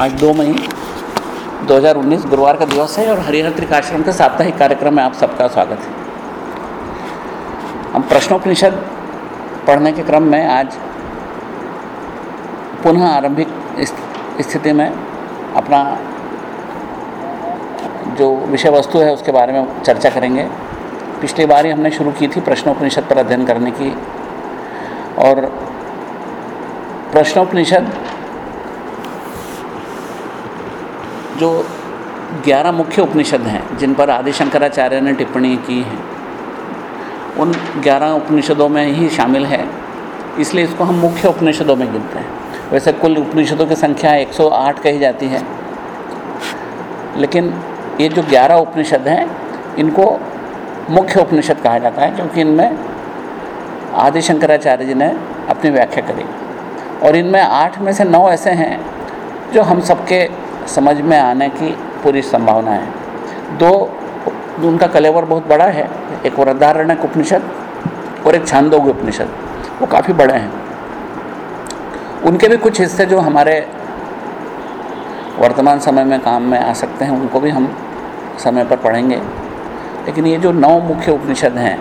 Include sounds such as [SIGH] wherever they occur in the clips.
आज दो मई 2019 गुरुवार का दिवस है और हरिहर त्रिकाश्रम के साप्ताहिक कार्यक्रम में आप सबका स्वागत है। हम प्रश्नोपनिषद पढ़ने के क्रम में आज पुनः आरंभिक स्थिति में अपना जो विषय वस्तु है उसके बारे में चर्चा करेंगे। पिछली बार ही हमने शुरू की थी प्रश्नोपनिषद पर अध्ययन करने की और प्रश्नोपनिषद जो ग्यारह मुख्य उपनिषद हैं, जिन पर आदि शंकराचार्य ने टिप्पणी की है, उन ग्यारह उपनिषदों में ही शामिल है। इसलिए इसको हम मुख्य उपनिषदों में गिनते हैं। वैसे कुल उपनिषदों की संख्या 108 कही जाती है। लेकिन ये जो ग्यारह उपनिषद हैं, इनको मुख्य उपनिषद कहा जाता है, क्योंकि इनमें आदि शंकराचार्य जी ने अपनी व्याख्या करी। और इनमें आठ में से नौ ऐसे हैं, जो हम सबके समझ में आने की पूरी संभावना है। दो, उनका कलेवर बहुत बड़ा है, एक वृद्धारण्य उपनिषद और एक छांदोग उपनिषद, वो काफ़ी बड़े हैं। उनके भी कुछ हिस्से जो हमारे वर्तमान समय में काम में आ सकते हैं, उनको भी हम समय पर पढ़ेंगे। लेकिन ये जो नौ मुख्य उपनिषद हैं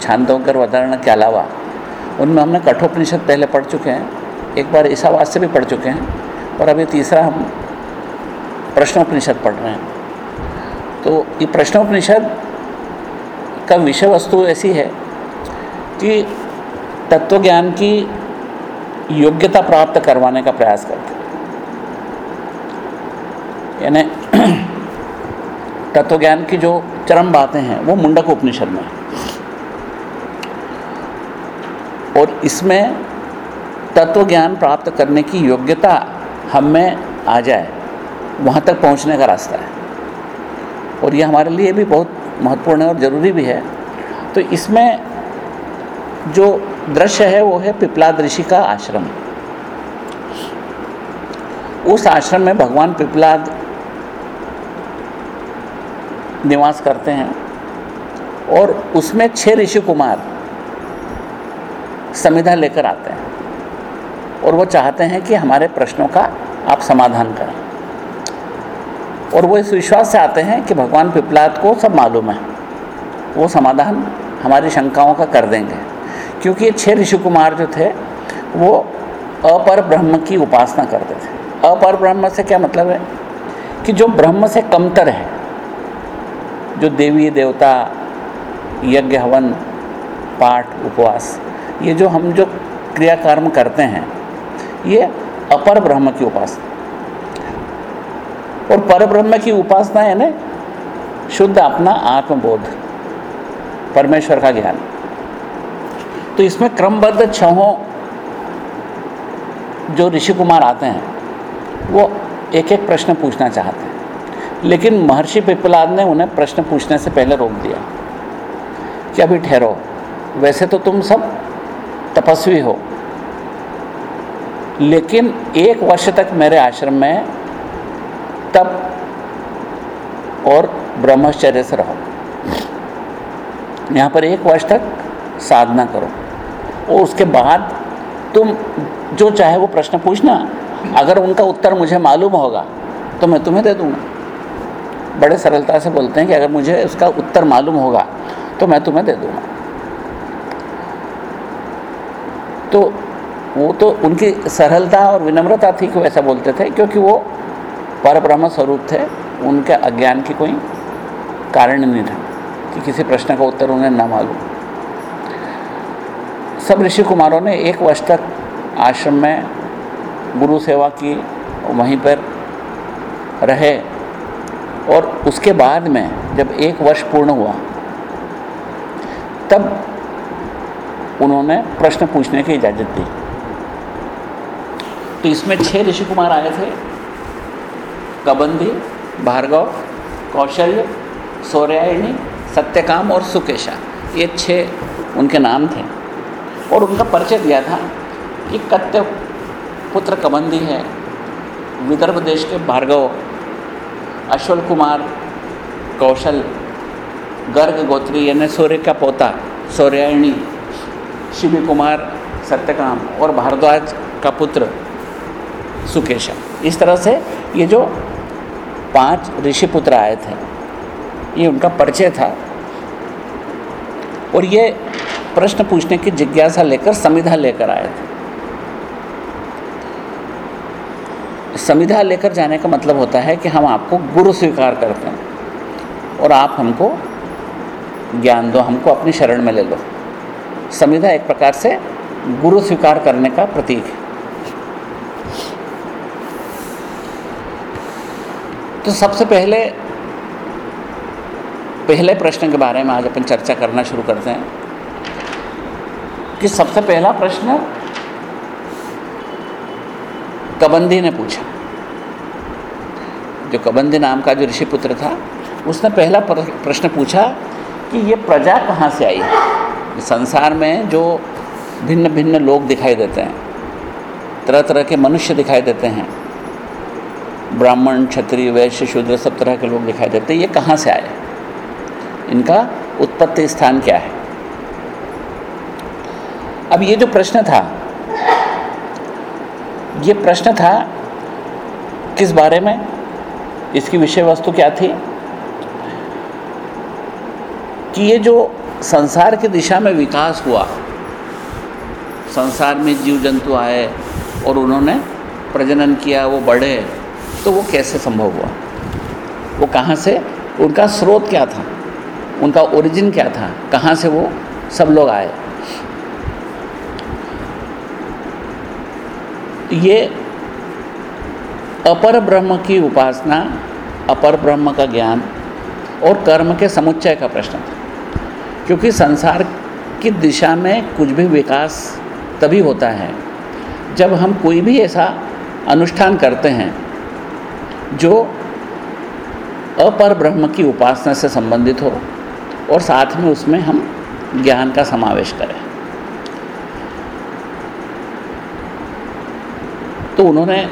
छांदोग और वृद्धारण्य के अलावा, उनमें हमने कठोपनिषद पहले पढ़ चुके हैं, एक बार ईसावास से भी पढ़ चुके हैं, और अभी तीसरा हम प्रश्नोपनिषद पढ़ रहे हैं। तो ये प्रश्नोपनिषद का विषय वस्तु ऐसी है कि तत्वज्ञान की योग्यता प्राप्त करवाने का प्रयास करते यानी [CLEARS THROAT] तत्वज्ञान की जो चरम बातें हैं, वो मुंडक उपनिषद में और इसमें तत्वज्ञान प्राप्त करने की योग्यता हम में आ जाए। वहाँ तक पहुँचने का रास्ता है। और ये हमारे लिए भी बहुत महत्वपूर्ण है और ज़रूरी भी है। तो इसमें जो दृश्य है, वो है पिपलाद ऋषि का आश्रम। उस आश्रम में भगवान पिपलाद निवास करते हैं और उसमें छह ऋषि कुमार संविधा लेकर आते हैं और वो चाहते हैं कि हमारे प्रश्नों का आप समाधान करें। और वो इस विश्वास से आते हैं कि भगवान पिपलाद को सब मालूम है। वो समाधान हमारी शंकाओं का कर देंगे। क्योंकि ये छह ऋषि कुमार जो थे, वो अपर ब्रह्म की उपासना करते थे। अपर ब्रह्म से क्या मतलब है? कि जो ब्रह्म से कमतर है, जो देवी, देवता, यज्ञ, हवन, पाठ, उपवास, ये जो हम जो क्रियाकर्म करते हैं, ये अपर ब्रह्म की उपासना। और पर ब्रह्म की उपासना है ना? शुद्ध अपना आत्मबोध, परमेश्वर का ज्ञान। तो इसमें क्रमबद्ध छहों जो ऋषि कुमार आते हैं, वो एक एक प्रश्न पूछना चाहते हैं। लेकिन महर्षि पिपलाद ने उन्हें प्रश्न पूछने से पहले रोक दिया कि अभी ठहरो, वैसे तो तुम सब तपस्वी हो, लेकिन एक वर्ष तक मेरे आश्रम में तप और ब्रह्मचर्य से रहो। यहाँ पर एक वर्ष तक साधना करो। और उसके बाद तुम जो चाहे वो प्रश्न पूछना। अगर उनका उत्तर मुझे मालूम होगा तो मैं तुम्हें दे दूँगा। बड़े सरलता से बोलते हैं कि अगर मुझे उसका उत्तर मालूम होगा तो मैं तुम्हें दे दूँगा। तो वो तो उनकी सरलता और विनम्रता थी कि वैसा बोलते थे, क्योंकि वो पर ब्रह्म स्वरूप थे, उनके अज्ञान की कोई कारण नहीं था कि किसी प्रश्न का उत्तर उन्हें ना मालूम। सब ऋषि कुमारों ने एक वर्ष तक आश्रम में गुरु सेवा की, वहीं पर रहे और उसके बाद में जब एक वर्ष पूर्ण हुआ, तब उन्होंने प्रश्न पूछने की इजाज़त दी। तो इसमें छह ऋषि कुमार आए थे कबंधी भार्गव, कौशल्य, सौर्यायणी, सत्यकाम और सुकेशा, ये छः उनके नाम थे। और उनका परिचय दिया था कि कत्य पुत्र कबंदी है विदर्भ देश के भार्गव, अश्वल कुमार, कौशल, गर्ग गोत्री, यानी सूर्य का पोता, सौर्यायणी, शिवी कुमार, सत्यकाम और भारद्वाज का पुत्र सुकेशा। इस तरह से ये जो पाँच ऋषि पुत्र आए थे। ये उनका परिचय था। और ये प्रश्न पूछने की जिज्ञासा लेकर संविधा लेकर आए थे। संविधा लेकर जाने का मतलब होता है कि हम आपको गुरु स्वीकार करते हैं और आप हमको ज्ञान दो, हमको अपनी शरण में ले लो। संविधा एक प्रकार से गुरु स्वीकार करने का प्रतीक है। तो सबसे पहले पहले प्रश्न के बारे में आज अपन चर्चा करना शुरू करते हैं कि सबसे पहला प्रश्न कबंदी ने पूछा। जो कबंदी नाम का जो ऋषि पुत्र था, उसने पहला प्रश्न पूछा कि ये प्रजा कहाँ से आई? है संसार में जो भिन्न भिन्न लोग दिखाई देते हैं तरह तरह के मनुष्य दिखाई देते हैं ब्राह्मण, क्षत्रिय, वैश्य, शूद्र, सब तरह के लोग दिखाई देते हैं। ये कहाँ से आए? इनका उत्पत्ति स्थान क्या है? अब ये जो प्रश्न था, ये प्रश्न था किस बारे में? इसकी विषय वस्तु क्या थी? कि ये जो संसार की दिशा में विकास हुआ, संसार में जीव जंतु आए और उन्होंने प्रजनन किया, वो बढ़े तो वो कैसे संभव हुआ? वो कहाँ से? उनका स्रोत क्या था? उनका ओरिजिन क्या था? कहाँ से वो सब लोग आए? ये अपर ब्रह्म की उपासना, अपर ब्रह्म का ज्ञान और कर्म के समुच्चय का प्रश्न था। क्योंकि संसार की दिशा में कुछ भी विकास तभी होता है जब हम कोई भी ऐसा अनुष्ठान करते हैं जो अपर ब्रह्म की उपासना से संबंधित हो और साथ में उसमें हम ज्ञान का समावेश करें। तो उन्होंने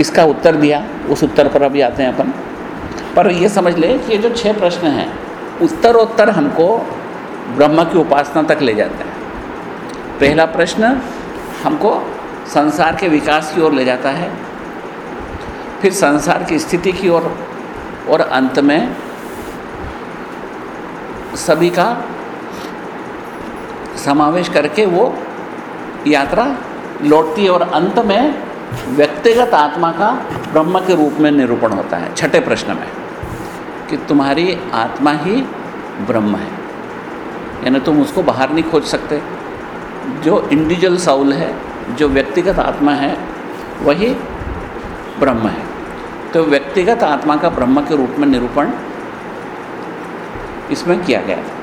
इसका उत्तर दिया, उस उत्तर पर अभी आते हैं अपन। पर ये समझ लें कि ये जो छह प्रश्न हैं, उत्तरोत्तर हमको ब्रह्म की उपासना तक ले जाते हैं। पहला प्रश्न हमको संसार के विकास की ओर ले जाता है। फिर संसार की स्थिति की ओर और, और अंत में सभी का समावेश करके वो यात्रा लौटती है और अंत में व्यक्तिगत आत्मा का ब्रह्म के रूप में निरूपण होता है। छठे प्रश्न में कि तुम्हारी आत्मा ही ब्रह्म है। यानी तुम उसको बाहर नहीं खोज सकते। जो इंडिविजुअल साउल है जो व्यक्तिगत आत्मा है वही ब्रह्म है। तो व्यक्तिगत आत्मा का ब्रह्म के रूप में निरूपण इसमें किया गया था।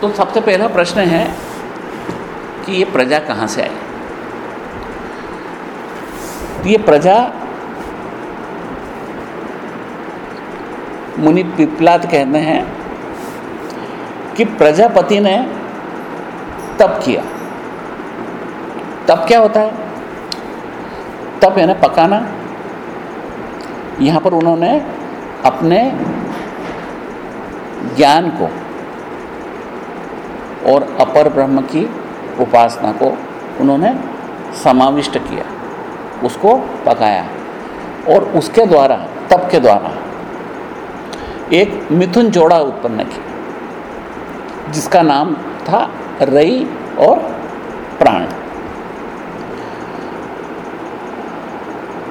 तो सबसे पहला प्रश्न है कि ये प्रजा कहाँ से आई? ये प्रजा मुनि पिपलाद कहते हैं कि प्रजापति ने तप किया। तप क्या होता है? तप यानी पकाना। यहाँ पर उन्होंने अपने ज्ञान को और अपर ब्रह्म की उपासना को उन्होंने समाविष्ट किया, उसको पकाया और उसके द्वारा, तप के द्वारा एक मिथुन जोड़ा उत्पन्न किया, जिसका नाम था रई और प्राण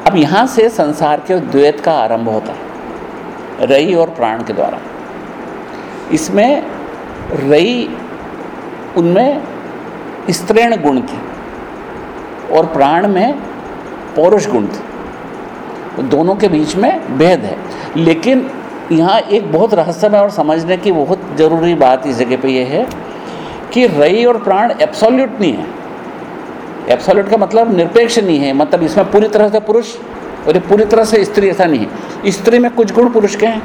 अब यहाँ से संसार के द्वैत का आरंभ होता है, रई और प्राण के द्वारा। इसमें रई, उनमें स्त्रीण गुण थे और प्राण में पौरुष गुण थे। दोनों के बीच में भेद है। लेकिन यहाँ एक बहुत रहस्यमय और समझने की बहुत ज़रूरी बात इस जगह पे ये है कि रई और प्राण एब्सोल्यूट नहीं है। एब्सोल्यूट का मतलब निरपेक्ष नहीं है मतलब इसमें पूरी तरह से पुरुष और ये पूरी तरह से स्त्री ऐसा नहीं है। स्त्री में कुछ गुण पुरुष के हैं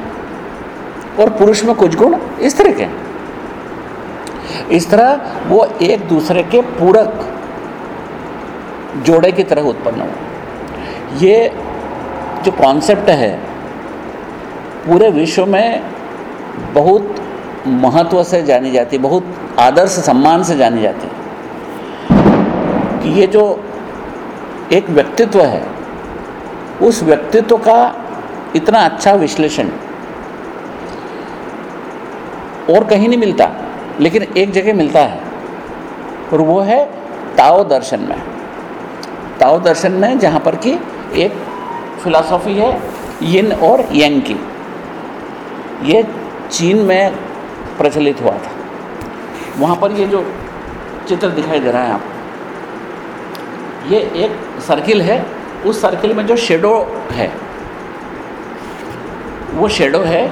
और पुरुष में कुछ गुण स्त्री के हैं। इस तरह वो एक दूसरे के पूरक जोड़े की तरह उत्पन्न हुआ ये जो कॉन्सेप्ट है, पूरे विश्व में बहुत महत्व से जानी जाती, बहुत आदर से सम्मान से जानी जाती। कि ये जो एक व्यक्तित्व है, उस व्यक्तित्व का इतना अच्छा विश्लेषण और कहीं नहीं मिलता, लेकिन एक जगह मिलता है, और वो है ताओ दर्शन में। ताओ दर्शन में जहाँ पर कि एक फिलॉसफी है यिन और यंग की। ये चीन में प्रचलित हुआ था। वहाँ पर ये जो चित्र दिखाई दे रहा है आपको ये एक सर्किल है, उस सर्किल में जो शेडो है, वो शेडो है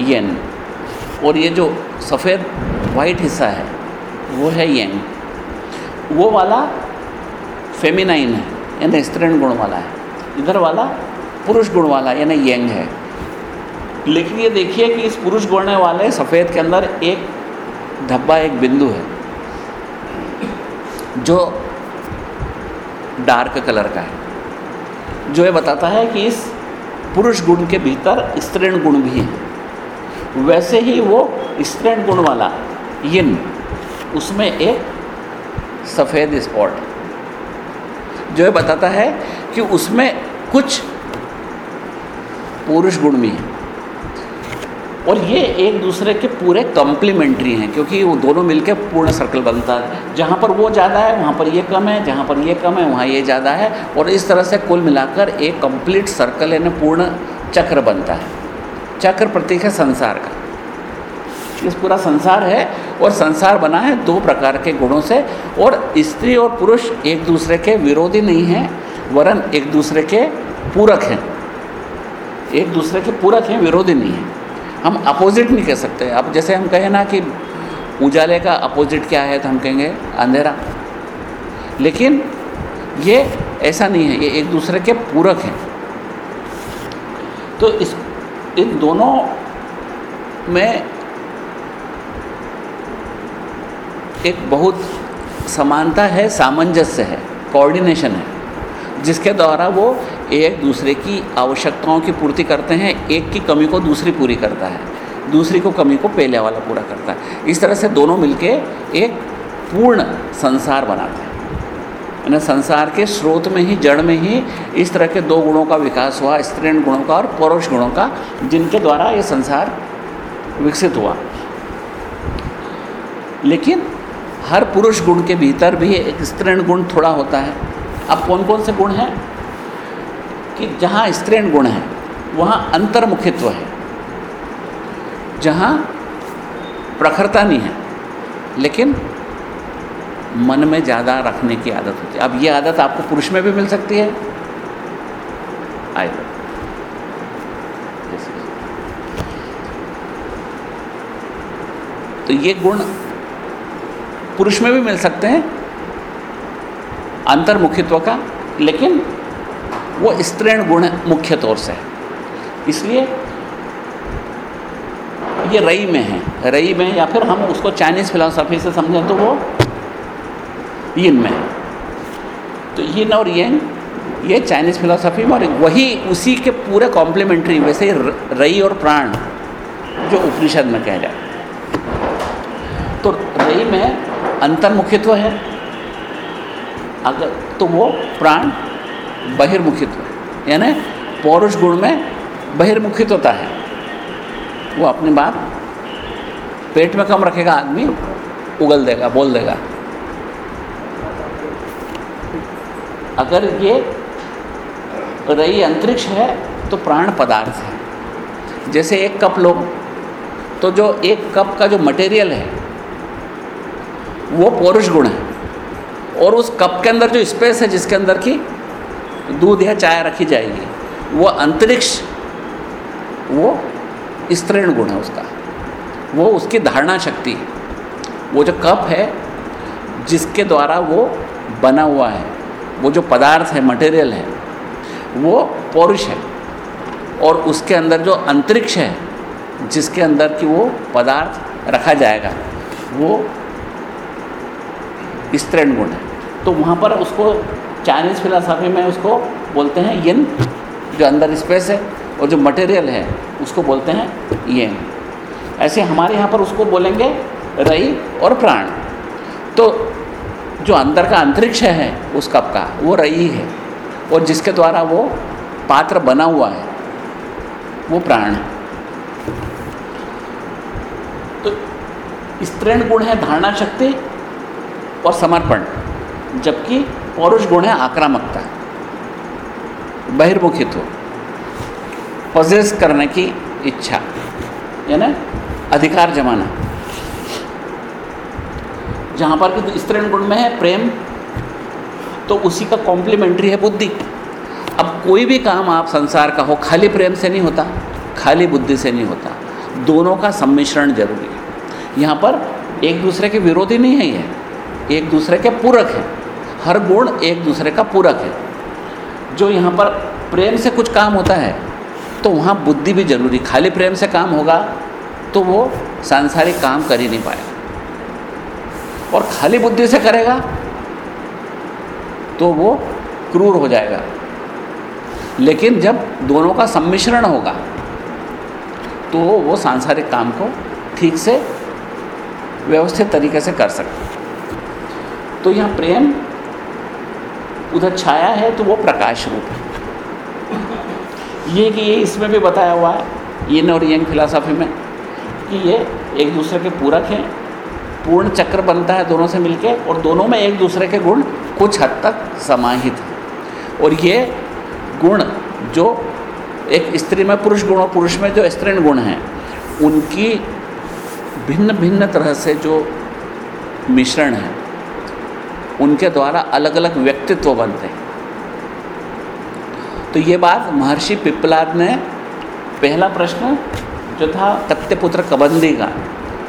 येन और ये जो सफ़ेद वाइट हिस्सा है, वो है येंग वो वाला फेमिनाइन है, यानी स्त्रीण गुण वाला है. इधर वाला पुरुष गुण वाला, यानी यंग है. लेकिन ये देखिए कि इस पुरुष गुण वाले सफ़ेद के अंदर एक धब्बा, एक बिंदु है, जो डार्क कलर का है। जो ये बताता है कि इस पुरुष गुण के भीतर स्त्रीण गुण भी है। वैसे ही वो स्त्रीण गुण वाला यिन, उसमें एक सफ़ेद स्पॉट जो ये बताता है कि उसमें कुछ पुरुष गुण भी हैं। और ये एक दूसरे के पूरे कॉम्प्लीमेंट्री हैं, क्योंकि वो दोनों मिलकर पूर्ण सर्कल बनता है। जहाँ पर वो ज़्यादा है, वहाँ पर ये कम है, जहाँ पर ये कम है, वहाँ ये ज़्यादा है। और इस तरह से कुल मिलाकर एक कंप्लीट सर्कल यानी पूर्ण चक्र बनता है। चक्र प्रतीक है संसार का। इस पूरा संसार है और संसार बना है दो प्रकार के गुणों से। और स्त्री और पुरुष एक दूसरे के विरोधी नहीं हैं, वरन एक दूसरे के पूरक हैं। एक दूसरे के पूरक हैं, विरोधी नहीं हैं। हम अपोजिट नहीं कह सकते। अब जैसे हम कहें ना कि उजाले का अपोजिट क्या है तो हम कहेंगे अंधेरा। लेकिन ये ऐसा नहीं है, ये एक दूसरे के पूरक हैं। तो इस, इन दोनों में एक बहुत समानता है, सामंजस्य है कोऑर्डिनेशन है, जिसके द्वारा वो एक दूसरे की आवश्यकताओं की पूर्ति करते हैं, एक की कमी को दूसरी पूरी करता है, दूसरी को कमी को पहले वाला पूरा करता है। इस तरह से दोनों मिलके एक पूर्ण संसार बनाते हैं। यानी संसार के स्रोत में ही, जड़ में ही इस तरह के दो गुणों का विकास हुआ, स्त्रीण गुणों का और परोक्ष गुणों का, जिनके द्वारा ये संसार विकसित हुआ। लेकिन हर पुरुष गुण के भीतर भी एक स्त्रीण गुण थोड़ा होता है। अब कौन कौन से गुण हैं? कि जहाँ स्त्रीण गुण है, वहाँ अंतर्मुखित्व है। जहाँ प्रखरता नहीं है, लेकिन मन में ज़्यादा रखने की आदत होती है। अब ये आदत आपको पुरुष में भी मिल सकती है। आए तो ये गुण पुरुष में भी मिल सकते हैं, अंतर्मुखित्व का, लेकिन वो स्त्रीण गुण मुख्य तौर से है। इसलिए ये रई में है। रई में या फिर हम उसको चाइनीज़ फिलोसफी से समझें तो वो यिन में है। तो यिन और येन ये चाइनीज़ फिलोसफी में और वही उसी के पूरे कॉम्प्लीमेंट्री वैसे रई और प्राण जो उपनिषद में कह जाए तो रई में अंतर्मुखित्व है। अगर तो वो प्राण बहिर्मुखित्व। यानी पौरुष गुण में बहिर्मुखित होता है। वो अपनी बात पेट में कम रखेगा आदमी, उगल देगा, बोल देगा। अगर ये रही अंतरिक्ष है तो प्राण पदार्थ है। जैसे एक कप लो तो जो एक कप का जो मटेरियल है, वो पौरुष गुण है। और उस कप के अंदर जो स्पेस है, जिसके अंदर की दूध या चाय रखी जाएगी। वो अंतरिक्ष, वो स्त्रीण गुण है उसका। वो उसकी धारणा शक्ति वो जो कप है, जिसके द्वारा वो बना हुआ है, वो जो पदार्थ है मटेरियल है, वो पौरुष है। और उसके अंदर जो अंतरिक्ष है, जिसके अंदर की वो पदार्थ रखा जाएगा, वो स्त्रीण गुण है। तो वहाँ पर उसको चाइनीज़ फिलासफी में उसको बोलते हैं यन जो अंदर स्पेस है, और जो मटेरियल है, उसको बोलते हैं येन ऐसे हमारे यहाँ पर उसको बोलेंगे रई और प्राण. तो जो अंदर का अंतरिक्ष है उस कप का, वो रई है और जिसके द्वारा वो पात्र बना हुआ है, वो प्राण है. तो स्त्रीण गुण है धारणा शक्ति और समर्पण, जबकि पौरुष गुण है, आक्रामकता बहिर्मुखित्व पजेस करने की इच्छा, यानी अधिकार जमाना। जहाँ पर कि स्त्रीण गुण में है, प्रेम तो उसी का कॉम्प्लीमेंट्री है बुद्धि। अब कोई भी काम आप संसार का हो, खाली प्रेम से नहीं होता, खाली बुद्धि से नहीं होता। दोनों का सम्मिश्रण ज़रूरी है। यहाँ पर एक दूसरे के विरोधी नहीं है ये, एक दूसरे के पूरक है। हर गुण एक दूसरे का पूरक है। जो यहाँ पर प्रेम से कुछ काम होता है तो वहाँ बुद्धि भी ज़रूरी। खाली प्रेम से काम होगा तो वो सांसारिक काम कर ही नहीं पाएगा। और खाली बुद्धि से करेगा तो वो क्रूर हो जाएगा। लेकिन जब दोनों का सम्मिश्रण होगा तो वो सांसारिक काम को ठीक से व्यवस्थित तरीके से कर सकते तो यहाँ प्रेम उधर छाया है तो वो प्रकाश रूप है। ये कि ये इसमें भी बताया हुआ है, ये और यंग फिलासफी में, कि ये एक दूसरे के पूरक हैं, पूर्ण चक्र बनता है दोनों से मिलके और दोनों में एक दूसरे के गुण कुछ हद तक समाहित हैं। और ये गुण जो एक स्त्री में पुरुष गुण और पुरुष में जो स्त्रीण गुण हैं, उनकी भिन्न भिन्न तरह से जो मिश्रण है उनके द्वारा अलग अलग व्यक्तित्व बनते हैं। तो ये बात महर्षि पिपलाद ने, पहला प्रश्न जो था तत्यपुत्र कबंदी का,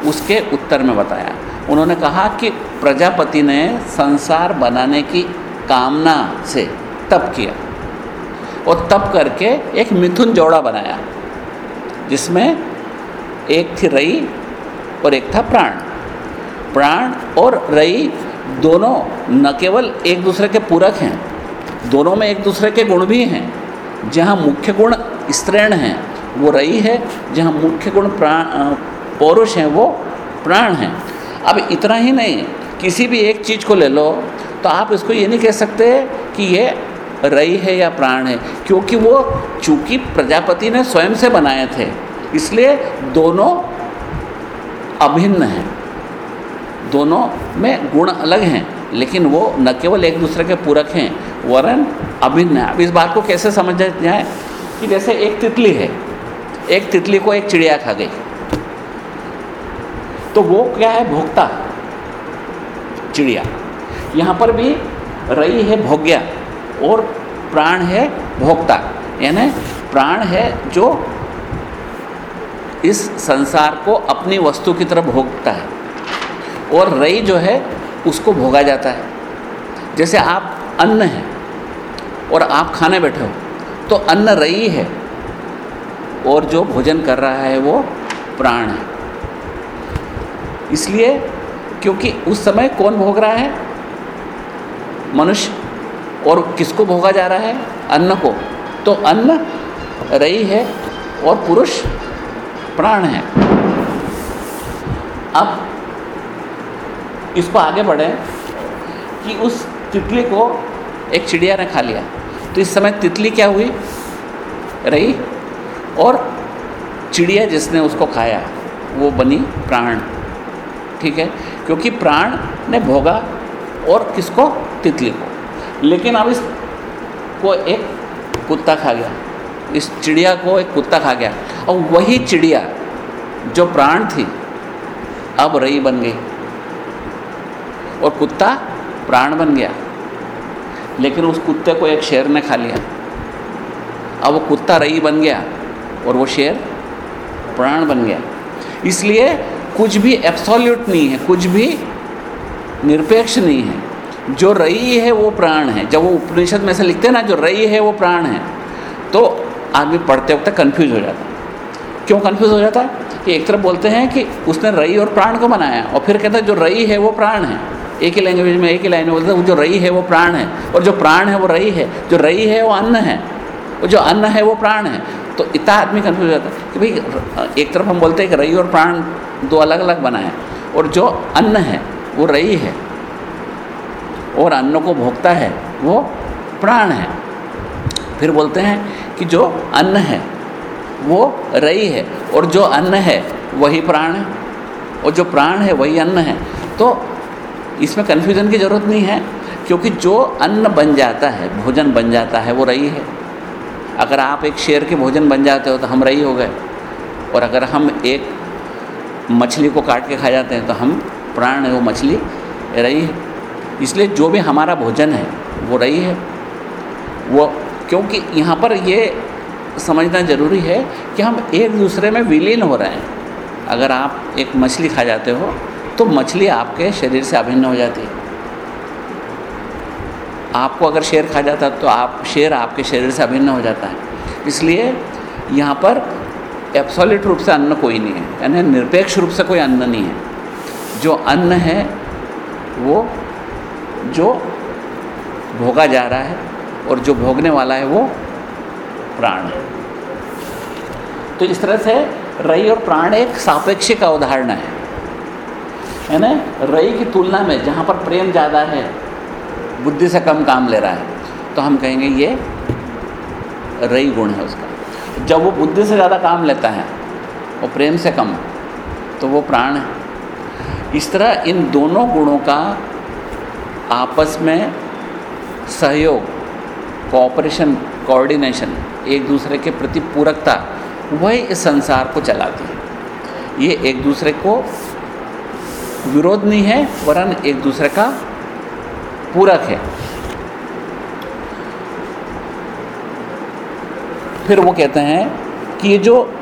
उसके उत्तर में बताया। उन्होंने कहा कि प्रजापति ने संसार बनाने की कामना से तप किया और तप करके एक मिथुन जोड़ा बनाया, जिसमें एक थी रई और एक था प्राण। प्राण और रई दोनों न केवल एक दूसरे के पूरक हैं, दोनों में एक दूसरे के गुण भी हैं। जहाँ मुख्य गुण स्त्रीण हैं, वो रई है, जहाँ मुख्य गुण प्राण पौरुष हैं, वो प्राण हैं। अब इतना ही नहीं, किसी भी एक चीज़ को ले लो तो आप इसको ये नहीं कह सकते कि ये रई है या प्राण है, क्योंकि वो चूँकि प्रजापति ने स्वयं से बनाए थे, इसलिए दोनों अभिन्न हैं। दोनों में गुण अलग हैं, लेकिन वो न केवल एक दूसरे के पूरक हैं। वरन अभिन्न अब इस बात को कैसे समझा जाए कि जैसे एक तितली है, एक तितली को एक चिड़िया खा गई तो वो क्या है? भोक्ता, चिड़िया। यहाँ पर भी रई है भोग्या और प्राण है भोक्ता। यानी प्राण है जो इस संसार को अपनी वस्तु की तरफ़ भोगता है। और रई जो है, उसको भोगा जाता है। जैसे आप अन्न हैं और आप खाने बैठे हो तो अन्न रई है और जो भोजन कर रहा है, वो प्राण है। इसलिए क्योंकि उस समय कौन भोग रहा है? मनुष्य। और किसको भोगा जा रहा है? अन्न को। तो अन्न रई है और पुरुष प्राण है। अब इसको आगे बढ़ें कि उस तितली को एक चिड़िया ने खा लिया। तो इस समय तितली क्या हुई? रही और चिड़िया जिसने उसको खाया, वो बनी प्राण। ठीक है? क्योंकि प्राण ने भोगा और किसको? तितली को। लेकिन अब इस को एक कुत्ता खा गया। इस चिड़िया को एक कुत्ता खा गया। और वही चिड़िया जो प्राण थी, अब रई बन गई। और कुत्ता प्राण बन गया। लेकिन उस कुत्ते को एक शेर ने खा लिया। अब वो कुत्ता रई बन गया और वो शेर प्राण बन गया। इसलिए कुछ भी एब्सोल्यूट नहीं है, कुछ भी निरपेक्ष नहीं है। जो रई है वो प्राण है। जब वो उपनिषद में से लिखते हैं ना, जो रई है वो प्राण है तो आदमी पढ़ते वक्त कन्फ्यूज़ हो जाता है। क्यों कन्फ्यूज़ हो जाता है? कि एक तरफ़ बोलते हैं कि उसने रई और प्राण को बनाया, और फिर कहते हैं जो रई है वो प्राण है। एक ही लैंग्वेज में एक ही लाइन में बोलते हैं जो रई है, वो प्राण है। और जो प्राण है, वो रई है। जो रई है, वो अन्न है। और जो अन्न है, वो प्राण है। तो इतना आदमी कन्फ्यूज़ हो जाता है कि भाई, एक तरफ़ हम बोलते हैं कि रई और प्राण दो अलग अलग बनाए और जो अन्न है, वो रई है। और अन्न को भोगता है, वो प्राण है। फिर बोलते हैं कि जो अन्न है, वो रई है। और जो अन्न है, वही प्राण है। और जो प्राण है, वही अन्न है। तो इसमें कन्फ्यूज़न की ज़रूरत नहीं है, क्योंकि जो अन्न बन जाता है, भोजन बन जाता है, वो रही है। अगर आप एक शेर के भोजन बन जाते हो तो हम रही हो गए। और अगर हम एक मछली को काट के खा जाते हैं तो हम प्राण है, वो मछली रही है। इसलिए जो भी हमारा भोजन है, वो रही है। वो क्योंकि यहाँ पर ये समझना ज़रूरी है कि हम एक दूसरे में विलीन हो रहे हैं। अगर आप एक मछली खा जाते हो तो मछली आपके शरीर से अभिन्न हो जाती है। आपको अगर शेर खा जाता तो आप, शेर आपके शरीर से अभिन्न हो जाता है। इसलिए यहाँ पर एब्सोल्यूट रूप से अन्न कोई नहीं है, यानी निरपेक्ष रूप से कोई अन्न नहीं है। जो अन्न है, वो, जो भोगा जा रहा है और जो भोगने वाला है वो प्राण है। तो इस तरह से रई और प्राण एक सापेक्षिक अवधारणा है। है ना? रई की तुलना में जहाँ पर प्रेम ज़्यादा है, बुद्धि से कम काम ले रहा है तो हम कहेंगे ये रई गुण है उसका। जब वो बुद्धि से ज़्यादा काम लेता है और प्रेम से कम तो वो प्राण है। इस तरह इन दोनों गुणों का आपस में सहयोग कोऑपरेशन कोऑर्डिनेशन एक दूसरे के प्रति पूरकता, वही इस संसार को चलाती है। ये एक दूसरे को विरोध नहीं है, वरन एक दूसरे का पूरक है। फिर वो कहते हैं कि ये जो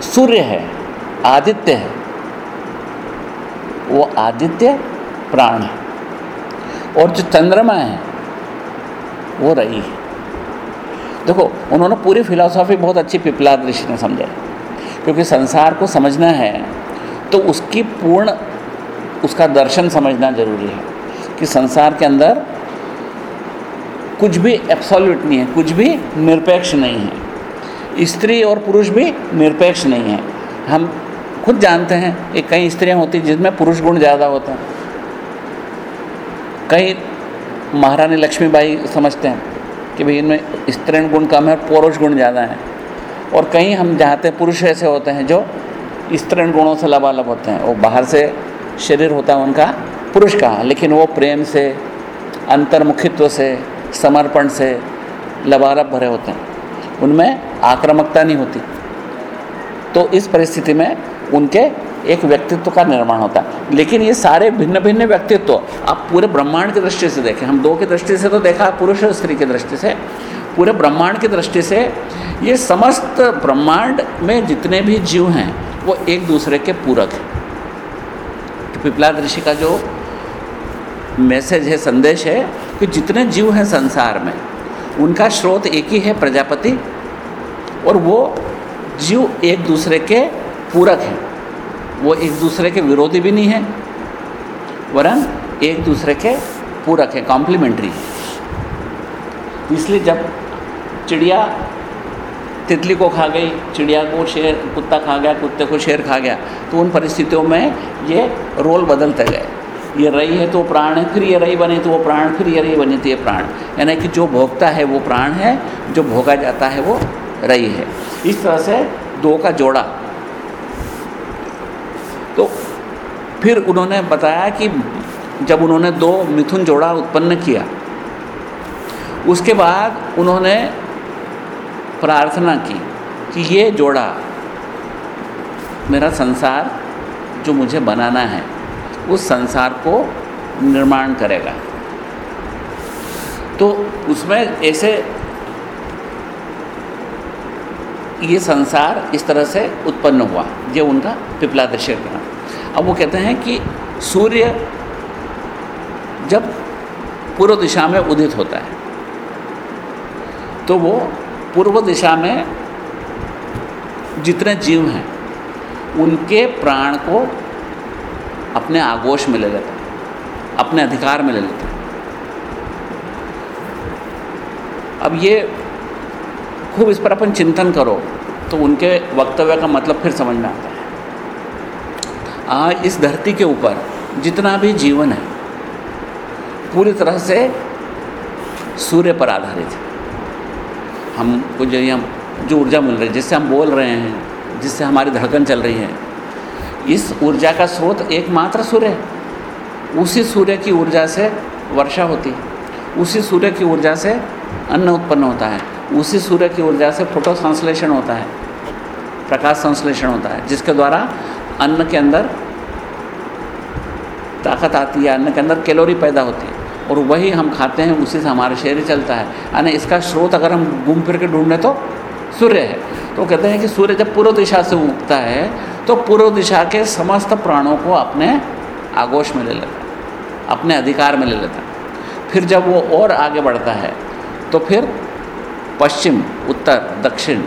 सूर्य है, आदित्य है, वो आदित्य प्राण है। और जो चंद्रमा है, वो रही है। देखो, उन्होंने पूरी फिलॉसफी बहुत अच्छी पिपला ऋषि ने समझाई। क्योंकि संसार को समझना है तो उसकी पूर्ण उसका दर्शन समझना ज़रूरी है कि संसार के अंदर कुछ भी एब्सोल्यूट नहीं है, कुछ भी निरपेक्ष नहीं है। स्त्री और पुरुष भी निरपेक्ष नहीं है। हम खुद जानते हैं कि कई स्त्रियाँ होती हैं जिसमें पुरुष गुण ज़्यादा होता है। कई महारानी लक्ष्मीबाई समझते हैं कि भाई इनमें स्त्रीण गुण कम है, पुरुष गुण ज़्यादा हैं। और कहीं हम चाहते पुरुष ऐसे होते हैं जो स्त्रीण गुणों से लबालब होते हैं। वो बाहर से शरीर होता है उनका पुरुष का, लेकिन वो प्रेम से, अंतर्मुखित्व से, समर्पण से लबारब भरे होते हैं। उनमें आक्रामकता नहीं होती। तो इस परिस्थिति में उनके एक व्यक्तित्व का निर्माण होता है। लेकिन ये सारे भिन्न भिन्न व्यक्तित्व, आप पूरे ब्रह्मांड की दृष्टि से देखें। हम दो की दृष्टि से तो देखा, पुरुष और स्त्री की दृष्टि से। पूरे ब्रह्मांड की दृष्टि से ये समस्त ब्रह्मांड में जितने भी जीव हैं, वो एक दूसरे के पूरक हैं। पिपला ऋषि का जो मैसेज है, संदेश है कि जितने जीव हैं संसार में, उनका स्रोत एक ही है प्रजापति, और वो जीव एक दूसरे के पूरक हैं। वो एक दूसरे के विरोधी भी नहीं है, वरन एक दूसरे के पूरक हैं कॉम्प्लीमेंट्री इसलिए जब चिड़िया तितली को खा गई, चिड़िया को शेर, कुत्ता खा गया, कुत्ते को शेर खा गया तो उन परिस्थितियों में ये रोल बदलते गए। ये रई है तो प्राण है, फिर ये रई बने तो वो प्राण, फिर ये रई बने तो ये प्राण। यानी कि जो भोगता है वो प्राण है, जो भोगा जाता है वो रई है। इस तरह से दो का जोड़ा। तो फिर उन्होंने बताया कि जब उन्होंने दो मिथुन जोड़ा उत्पन्न किया, उसके बाद उन्होंने प्रार्थना की कि ये जोड़ा मेरा संसार जो मुझे बनाना है, उस संसार को निर्माण करेगा। तो उसमें ऐसे ये संसार इस तरह से उत्पन्न हुआ, ये उनका पिपला दृश्य का अब वो कहते हैं कि सूर्य जब पूर्व दिशा में उदित होता है तो वो पूर्व दिशा में जितने जीव हैं, उनके प्राण को अपने आगोश में ले लेता है, अपने अधिकार में ले लेता है। अब ये खूब इस पर अपन चिंतन करो तो उनके वक्तव्य का मतलब फिर समझ में आता है। आज इस धरती के ऊपर जितना भी जीवन है, पूरी तरह से सूर्य पर आधारित है। हमको जो यहाँ जो ऊर्जा मिल रही है, जिससे हम बोल रहे हैं, जिससे हमारी धड़कन चल रही है, इस ऊर्जा का स्रोत एकमात्र सूर्य है। उसी सूर्य की ऊर्जा से वर्षा होती है, उसी सूर्य की ऊर्जा से अन्न उत्पन्न होता है, उसी सूर्य की ऊर्जा से फ़ोटो संश्लेषण होता है, प्रकाश संश्लेषण होता है, जिसके द्वारा अन्न के अंदर ताकत आती है, अन्न के अंदर कैलोरी पैदा होती है। और वही हम खाते हैं, उसी से हमारा शरीर चलता है। यानी इसका स्रोत अगर हम घूम फिर के ढूंढें तो सूर्य है। तो कहते हैं कि सूर्य जब पूर्व दिशा से उगता है तो पूर्व दिशा के समस्त प्राणों को अपने आगोश में ले लेता अपने अधिकार में ले लेता फिर जब वो और आगे बढ़ता है तो फिर पश्चिम, उत्तर, दक्षिण,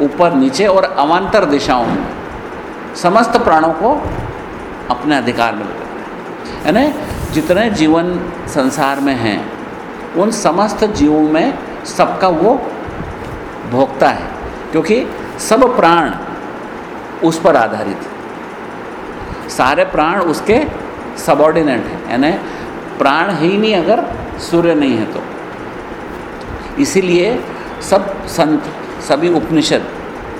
ऊपर, नीचे और अवान्तर दिशाओं में समस्त प्राणों को अपने अधिकार में ले लेता है। यानी जितने जीवन संसार में हैं, उन समस्त जीवों में सबका वो भोगता है, क्योंकि सब प्राण उस पर आधारित है। सारे प्राण उसके सबॉर्डिनेट हैं, यानी प्राण ही नहीं अगर सूर्य नहीं है तो। इसीलिए सब संत, सभी उपनिषद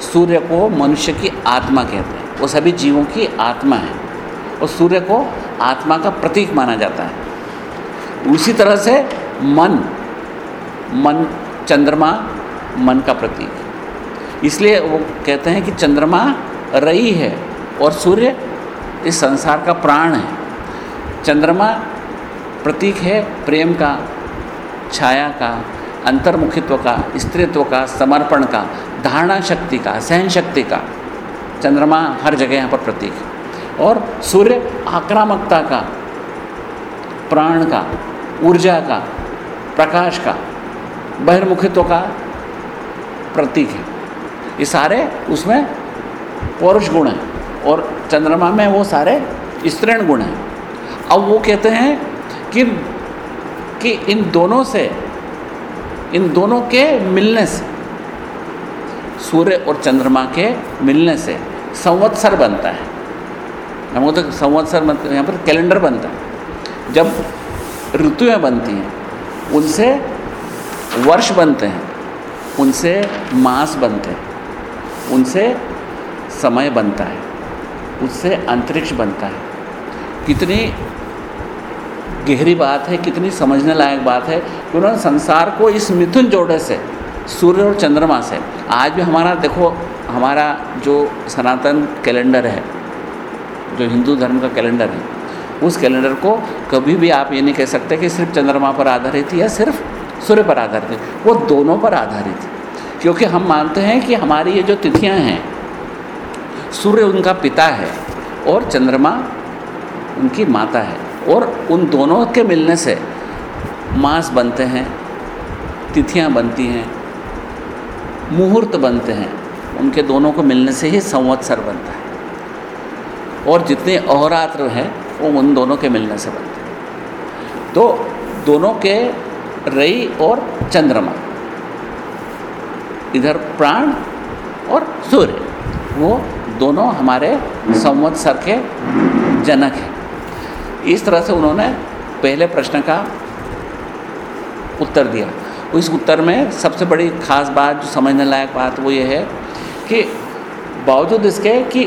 सूर्य को मनुष्य की आत्मा कहते हैं, वो सभी जीवों की आत्मा है। और सूर्य को आत्मा का प्रतीक माना जाता है। उसी तरह से मन मन चंद्रमा, मन का प्रतीक। इसलिए वो कहते हैं कि चंद्रमा रई है और सूर्य इस संसार का प्राण है। चंद्रमा प्रतीक है प्रेम का, छाया का, अंतर्मुखित्व का, स्त्रीत्व का, समर्पण का, धारणा शक्ति का, सहन शक्ति का। चंद्रमा हर जगह यहाँ पर प्रतीक है। और सूर्य आक्रामकता का, प्राण का, ऊर्जा का, प्रकाश का, बहिर्मुखित्व का प्रतीक है। ये सारे उसमें पौरुष गुण हैं और चंद्रमा में वो सारे स्त्रीण गुण हैं। अब वो कहते हैं कि कि इन दोनों से, इन दोनों के मिलने से, सूर्य और चंद्रमा के मिलने से संवत्सर बनता है। हमको तो संवत्सर मतलब यहाँ पर कैलेंडर बनता है। जब ऋतुएँ बनती हैं, उनसे वर्ष बनते हैं, उनसे मास बनते हैं, उनसे समय बनता है, उससे अंतरिक्ष बनता है। कितनी गहरी बात है, कितनी समझने लायक बात है कि उन्होंने संसार को इस मिथुन जोड़े से, सूर्य और चंद्रमा से, आज भी हमारा देखो, हमारा जो सनातन कैलेंडर है जो हिंदू धर्म का कैलेंडर है, उस कैलेंडर को कभी भी आप ये नहीं कह सकते कि सिर्फ़ चंद्रमा पर आधारित या सिर्फ़ सूर्य पर आधारित वो दोनों पर आधारित है। क्योंकि हम मानते हैं कि हमारी ये जो तिथियाँ हैं, सूर्य उनका पिता है और चंद्रमा उनकी माता है और उन दोनों के मिलने से मास बनते हैं, तिथियाँ बनती हैं, मुहूर्त बनते हैं। उनके दोनों को मिलने से ही संवत्सर बनता है। और जितने अहोरात्र हैं, वो उन दोनों के मिलने से बनते हैं। तो दोनों के रई और चंद्रमा, इधर प्राण और सूर्य, वो दोनों हमारे संवत्सर के जनक हैं। इस तरह से उन्होंने पहले प्रश्न का उत्तर दिया। इस उत्तर में सबसे बड़ी खास बात, जो समझने लायक बात वो ये है कि बावजूद इसके कि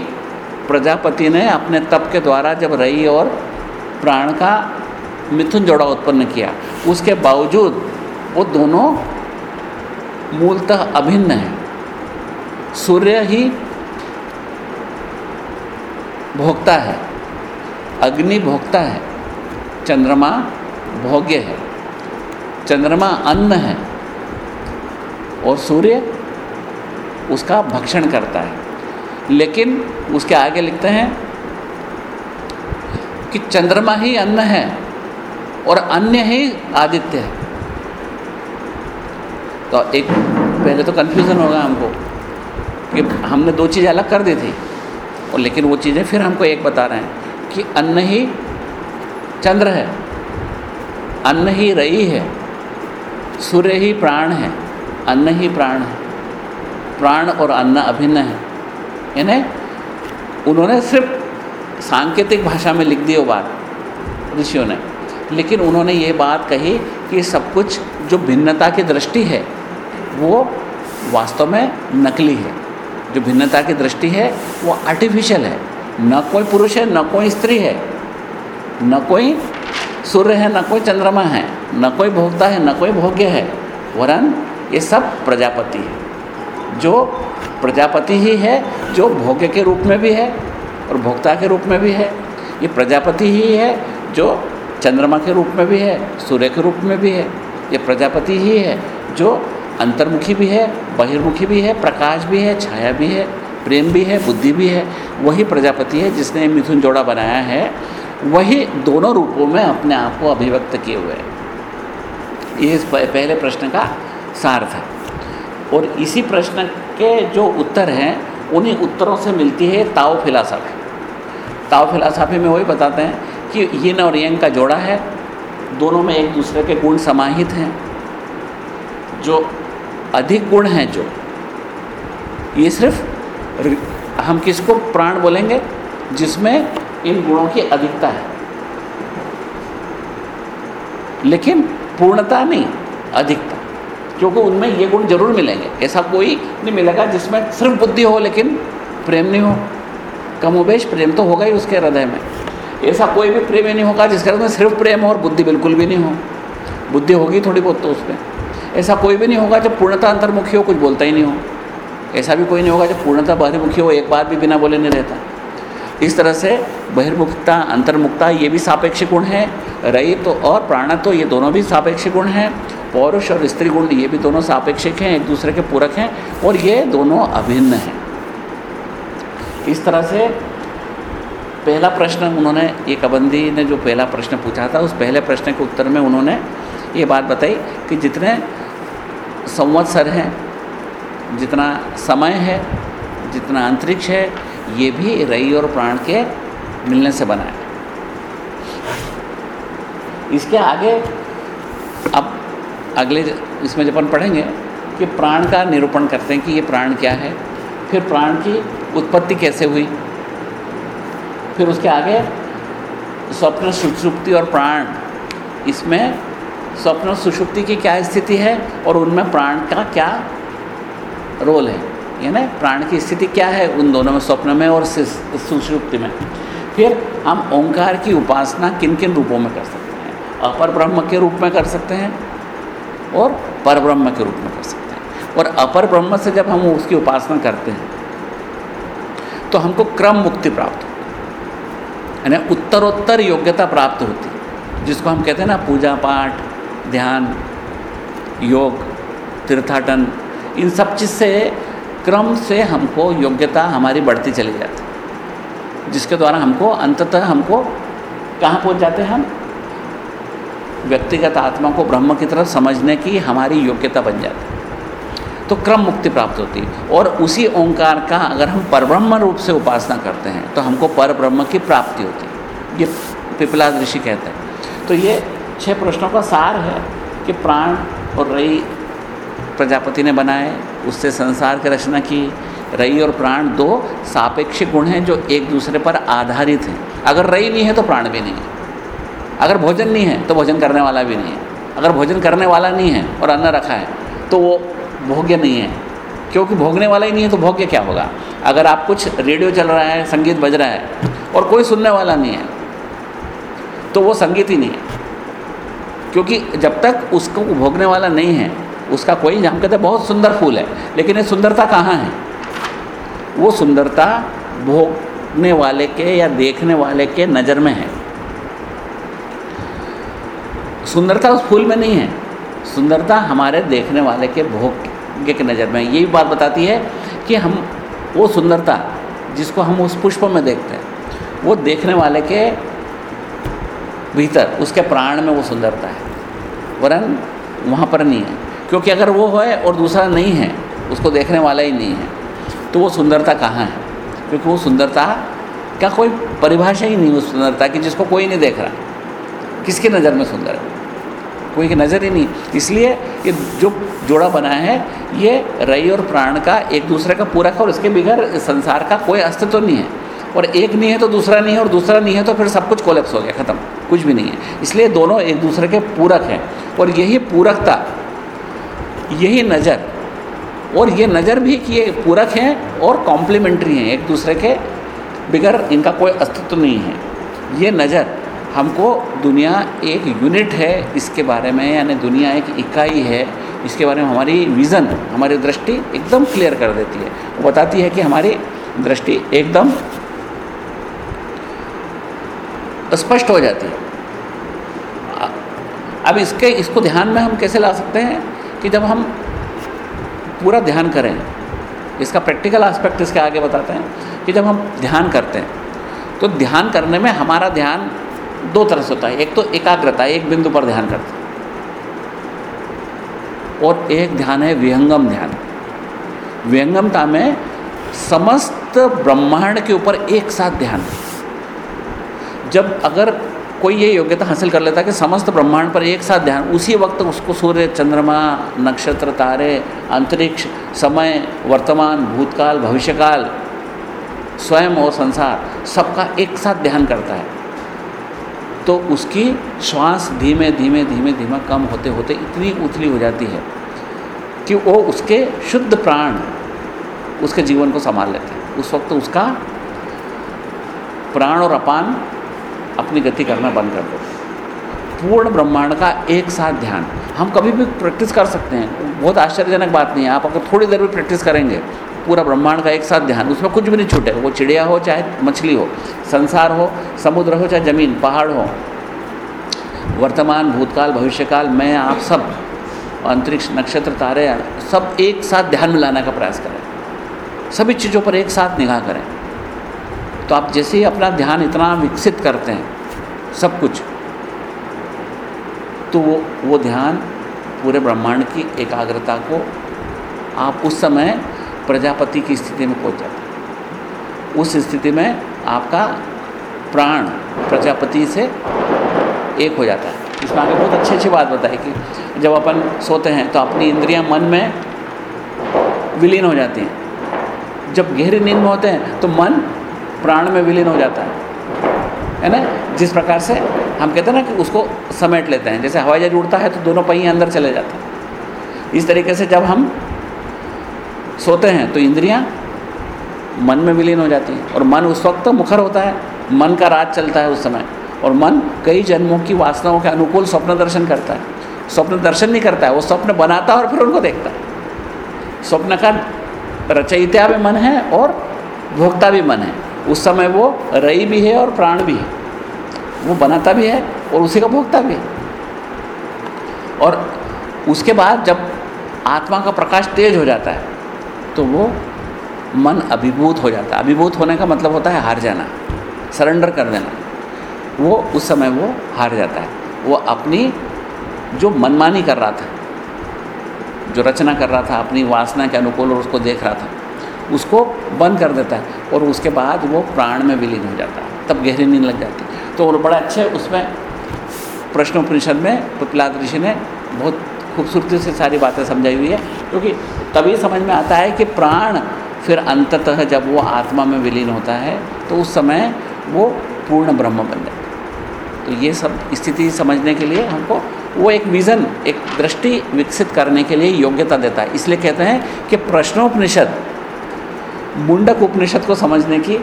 प्रजापति ने अपने तप के द्वारा जब रई और प्राण का मिथुन जोड़ा उत्पन्न किया, उसके बावजूद वो दोनों मूलतः अभिन्न हैं। सूर्य ही भोक्ता है, अग्नि भोक्ता है, चंद्रमा भोग्य है, चंद्रमा अन्न है और सूर्य उसका भक्षण करता है। लेकिन उसके आगे लिखते हैं कि चंद्रमा ही अन्न है और अन्य ही आदित्य है। तो एक, पहले तो कन्फ्यूज़न होगा हमको कि हमने दो चीज़ें अलग कर दी थी और लेकिन वो चीज़ें फिर हमको एक बता रहे हैं कि अन्न ही चंद्र है, अन्न ही रई है, सूर्य ही प्राण है, अन्न ही प्राण है, प्राण और अन्न अभिन्न है। यानी उन्होंने सिर्फ़ सांकेतिक भाषा में लिख दी वो बात, ऋषियों ने। लेकिन उन्होंने ये बात कही कि सब कुछ जो भिन्नता की दृष्टि है, वो वास्तव में नकली है। जो भिन्नता की दृष्टि है, वो आर्टिफिशियल है। न कोई पुरुष है, न कोई स्त्री है। न कोई सूर्य है, न कोई चंद्रमा है, न कोई भोगता है, न कोई भोग्य है। वरन ये सब प्रजापति है, जो प्रजापति ही है, जो भोग्य के रूप में भी है और भोक्ता के रूप में भी है। ये प्रजापति ही है, जो चंद्रमा के रूप में भी है, सूर्य के रूप में भी है। ये प्रजापति ही है, जो अंतर्मुखी भी है, बहिर्मुखी भी है, प्रकाश भी है, छाया भी है, प्रेम भी है, बुद्धि भी है। वही प्रजापति है जिसने मिथुन जोड़ा बनाया है। वही दोनों रूपों में अपने आप को अभिव्यक्त किए हुए हैं। ये इस पहले प्रश्न का सार था। और इसी प्रश्न के जो उत्तर हैं, उन्हीं उत्तरों से मिलती है ताओ फिलासफी। ताओ फिलासफी में वही बताते हैं कि यिन और यंग का जोड़ा है, दोनों में एक दूसरे के गुण समाहित हैं। जो अधिक गुण हैं, जो, ये सिर्फ़ हम किसको प्राण बोलेंगे? जिसमें इन गुणों की अधिकता है। लेकिन पूर्णता नहीं, अधिकता। क्योंकि उनमें ये गुण ज़रूर मिलेंगे। ऐसा कोई नहीं मिलेगा जिसमें सिर्फ़ बुद्धि हो लेकिन प्रेम नहीं हो। कमोबेश प्रेम तो होगा ही उसके हृदय में। ऐसा कोई भी प्रेम नहीं होगा जिसके हृदय में सिर्फ़ प्रेम हो और बुद्धि बिल्कुल भी नहीं हो। बुद्धि होगी थोड़ी बहुत तो उसमें। ऐसा कोई भी नहीं होगा जब पूर्णता अंतर्मुखी हो, कुछ बोलता ही नहीं हो। ऐसा भी कोई नहीं होगा जब पूर्णता बहिर्मुखी हो, एक बार भी बिना बोले नहीं रहता। इस तरह से बहिर्मुखता, अंतर्मुखता ये भी सापेक्ष गुण है। रई तो और प्राण तो ये दोनों भी सापेक्ष गुण हैं। पौरुष और स्त्री गुण ये भी दोनों सापेक्षिक हैं, एक दूसरे के पूरक हैं, और ये दोनों अभिन्न हैं। इस तरह से पहला प्रश्न उन्होंने, ये कबंदी ने जो पहला प्रश्न पूछा था, उस पहले प्रश्न के उत्तर में उन्होंने ये बात बताई कि जितने संवत्सर हैं, जितना समय है, जितना अंतरिक्ष है, ये भी रई और प्राण के मिलने से बना है। इसके आगे अब अगले इसमें जब अपन पढ़ेंगे कि प्राण का निरूपण करते हैं कि ये प्राण क्या है, फिर प्राण की उत्पत्ति कैसे हुई, फिर उसके आगे स्वप्न सुषुप्ति और प्राण, इसमें स्वप्न सुषुप्ति की क्या स्थिति है और उनमें प्राण का क्या रोल है, यानी प्राण की स्थिति क्या है उन दोनों में, स्वप्न में और सुषुप्ति में। फिर हम ओंकार की उपासना किन किन रूपों में कर सकते हैं, अपर ब्रह्म के रूप में कर सकते हैं और पर ब्रह्म के रूप में कर सकते हैं। और अपर ब्रह्म से जब हम उसकी उपासना करते हैं तो हमको क्रम मुक्ति प्राप्त होती यानी उत्तरोत्तर योग्यता प्राप्त होती है, जिसको हम कहते हैं ना पूजा पाठ, ध्यान, योग, तीर्थाटन, इन सब चीज़ से क्रम से हमको योग्यता हमारी बढ़ती चली जाती जिसके द्वारा हमको अंततः हमको कहाँ पहुँच जाते हैं हम? व्यक्तिगत आत्मा को ब्रह्म की तरफ़ समझने की हमारी योग्यता बन जाती तो क्रम मुक्ति प्राप्त होती और उसी ओंकार का अगर हम परब्रह्म रूप से उपासना करते हैं तो हमको पर ब्रह्म की प्राप्ति होती ये पिपला ऋषि कहते हैं। तो ये छह प्रश्नों का सार है कि प्राण और रई प्रजापति ने बनाए, उससे संसार की रचना की। रई और प्राण दो सापेक्षिक गुण हैं जो एक दूसरे पर आधारित हैं। अगर रई नहीं है तो प्राण भी नहीं है। अगर भोजन नहीं है तो भोजन करने वाला भी नहीं है। अगर भोजन करने वाला नहीं है और अन्न रखा है तो वो भोग्य नहीं है। क्योंकि भोगने वाला ही नहीं है तो भोग्य क्या होगा? अगर आप कुछ रेडियो चल रहा है, संगीत बज रहा है और कोई सुनने वाला नहीं है तो वो संगीत ही नहीं है। क्योंकि जब तक उसको भोगने वाला नहीं है, उसका कोई, हम कहते हैं, बहुत सुंदर फूल है, लेकिन ये सुंदरता कहाँ है? वो सुंदरता भोगने वाले के या देखने वाले के नज़र में है। सुंदरता उस फूल में नहीं है। सुंदरता हमारे देखने वाले के भोग के नज़र में ये बात बताती है कि हम, वो सुंदरता जिसको हम उस पुष्प में देखते हैं, वो देखने वाले के भीतर, उसके प्राण में वो सुंदरता है। वरन वहाँ पर नहीं है। क्योंकि अगर वो है और दूसरा नहीं है, उसको देखने वाला ही नहीं है तो वो सुंदरता कहाँ है? क्योंकि वो सुंदरता का कोई परिभाषा ही नहीं उस सुंदरता की, जिसको कोई नहीं देख रहा। किसकी नज़र में सुंदर है? कोई की नज़र ही नहीं। इसलिए ये जो जोड़ा बना है, ये रई और प्राण का एक दूसरे का पूरक है और इसके बिगैर संसार का कोई अस्तित्व तो नहीं है। और एक नहीं है तो दूसरा नहीं है और दूसरा नहीं है तो फिर सब कुछ कोलेप्स हो गया, ख़त्म। कुछ भी नहीं है। इसलिए दोनों एक दूसरे के पूरक हैं। और यही पूरकता, यही नज़र, और ये नज़र भी कि ये पूरक हैं और कॉम्प्लीमेंट्री हैं, एक दूसरे के बिगर इनका कोई अस्तित्व नहीं है। ये नज़र हमको दुनिया एक यूनिट है, इसके बारे में, यानी दुनिया एक इकाई है, इसके बारे में हमारी विज़न हमारी दृष्टि एकदम क्लियर कर देती है। वो बताती है कि हमारी दृष्टि एकदम स्पष्ट हो जाती है। अब इसके, इसको ध्यान में हम कैसे ला सकते हैं कि जब हम पूरा ध्यान करें, इसका प्रैक्टिकल एस्पेक्ट इसके आगे बताते हैं कि जब हम ध्यान करते हैं तो ध्यान करने में हमारा ध्यान दो तरह से होता है। एक तो एकाग्रता, एक बिंदु पर ध्यान करते हैं। और एक ध्यान है विहंगम ध्यान। विहंगमता में समस्त ब्रह्मांड के ऊपर एक साथ ध्यान। जब अगर कोई ये योग्यता हासिल कर लेता है कि समस्त ब्रह्मांड पर एक साथ ध्यान, उसी वक्त उसको सूर्य, चंद्रमा, नक्षत्र, तारे, अंतरिक्ष, समय, वर्तमान, भूतकाल, भविष्यकाल, स्वयं और संसार, सबका एक साथ ध्यान करता है। तो उसकी श्वास धीमे धीमे धीमे धीमे कम होते होते इतनी उथली हो जाती है कि वो उसके शुद्ध प्राण उसके जीवन को संभाल लेते हैं। उस वक्त उसका प्राण और अपान अपनी गति करना बंद कर देते पूर्ण ब्रह्मांड का एक साथ ध्यान। हम कभी भी प्रैक्टिस कर सकते हैं। बहुत आश्चर्यजनक बात नहीं है। आप अगर थोड़ी देर भी प्रैक्टिस करेंगे पूरा ब्रह्मांड का एक साथ ध्यान, उसमें कुछ भी नहीं छूटे। वो चिड़िया हो, चाहे मछली हो, संसार हो, समुद्र हो, चाहे ज़मीन, पहाड़ हो। वर्तमान, भूतकाल, भविष्यकाल, मैं, आप सब, अंतरिक्ष, नक्षत्र, तारे, सब एक साथ ध्यान में लाने का प्रयास करें। सभी चीज़ों पर एक साथ निगाह करें। तो आप जैसे ही अपना ध्यान इतना विकसित करते हैं, सब कुछ तो वो वो ध्यान पूरे ब्रह्मांड की एकाग्रता को आप उस समय प्रजापति की स्थिति में पहुँच जाते हैं। उस स्थिति में आपका प्राण प्रजापति से एक हो जाता है। इसमें आगे बहुत अच्छी अच्छी बात बताई कि जब अपन सोते हैं तो अपनी इंद्रियाँ मन में विलीन हो जाती हैं। जब गहरी नींद में होते हैं तो मन प्राण में विलीन हो जाता है। है ना? जिस प्रकार से हम कहते हैं ना कि उसको समेट लेते हैं। जैसे हवाई जहाज़ उड़ता है तो दोनों पहिए अंदर चले जाते हैं। इस तरीके से जब हम सोते हैं तो इंद्रियाँ मन में विलीन हो जाती हैं। और मन उस वक्त तो मुखर होता है। मन का राज चलता है उस समय। और मन कई जन्मों की वासनाओं के अनुकूल स्वप्न दर्शन करता है। स्वप्न दर्शन नहीं करता है। वो स्वप्न बनाता है और फिर उनको देखता है। स्वप्न का रचयिता भी मन है और भोक्ता भी मन है। उस समय वो रई भी है और प्राण भी है। वो बनाता भी है और उसी का भोगता भी है। और उसके बाद जब आत्मा का प्रकाश तेज हो जाता है तो वो मन अभिभूत हो जाता है। अभिभूत होने का मतलब होता है हार जाना, सरेंडर कर देना। वो उस समय वो हार जाता है। वो अपनी जो मनमानी कर रहा था, जो रचना कर रहा था, अपनी वासना के अनुकूल और उसको देख रहा था, उसको बंद कर देता है और उसके बाद वो प्राण में विलीन हो जाता है। तब गहरी नींद लग जाती तो बड़ा अच्छे उसमें प्रश्नोपनिषद में पिपलाद ऋषि ने बहुत खूबसूरती से सारी बातें समझाई हुई है, क्योंकि तभी समझ में आता है कि प्राण फिर अंततः जब वो आत्मा में विलीन होता है तो उस समय वो पूर्ण ब्रह्म बन जाता है। तो ये सब स्थिति समझने के लिए हमको वो एक विज़न एक दृष्टि विकसित करने के लिए योग्यता देता है। इसलिए कहते हैं कि प्रश्नोपनिषद, मुंडक उपनिषद को समझने की